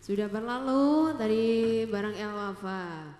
Sudah berlalu dari barang El Wafa.